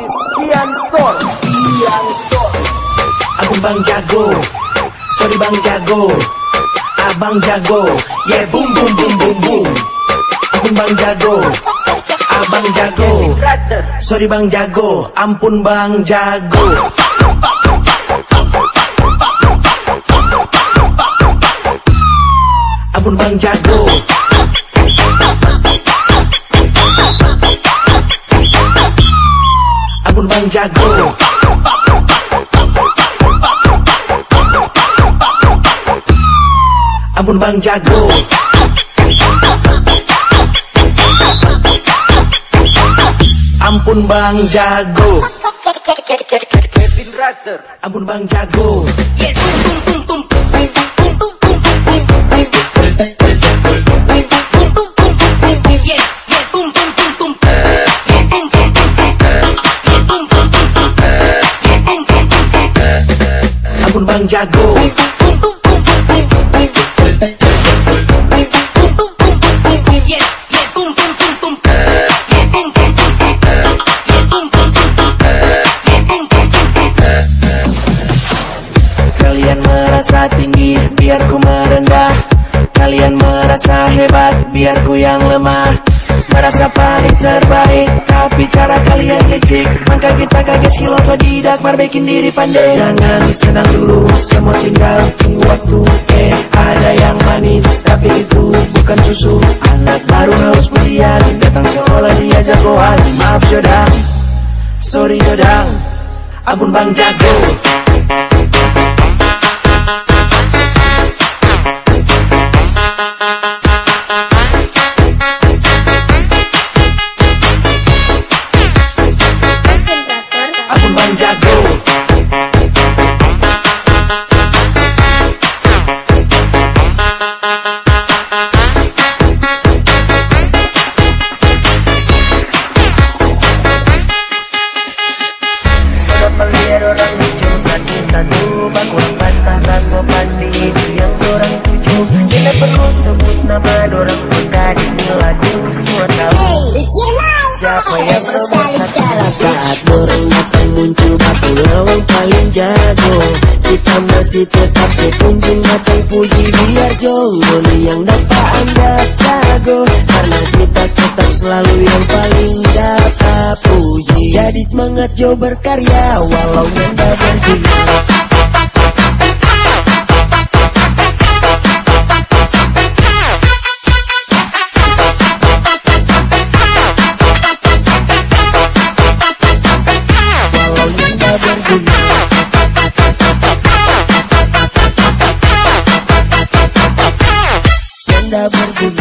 gratis Ian Store Ian Store Aku Bang Jago. Sorry Bang Jago. Abang Jago. Yeah boom boom boom boom boom. Aku Bang Jago. Abang Jago. Sorry Bang Jago. Ampun Bang Jago. Ampun Bang Jago. Ampun bang jago. Ampun bang jago. Ampun bang jago Ampun bang jago Ampun bang jago. Kalian merasa tinggi biar ku merendah. Kalian merasa hebat biar ku yang lemah Merasa paling terbaik. Tapi cara kalian licik Maka kita kaget skill otodidak Marbekin diri pandai. Jangan senang dulu semua tinggal tunggu waktu. Eh ada yang manis tapi itu bukan susu. Anak baru haus pujian datang sekolah dia jagoan Maaf Yodang Sorry Yodang Ampun Bang Jago orang lucu satu-satu Baku lepas tak so pasti itu yang orang tuju Tidak perlu sebut nama orang pun tadi lagu semua tahu Siapa yang bermasak Saat dorong datang muncul baku lawang paling jago Kita masih tetap sekunjung datang puji biar jonggol yang dapat anda jago Karena kita tetap selalu yang paling dapat puji Jadi semangat Jo berkarya walau nanda berdiri sabor de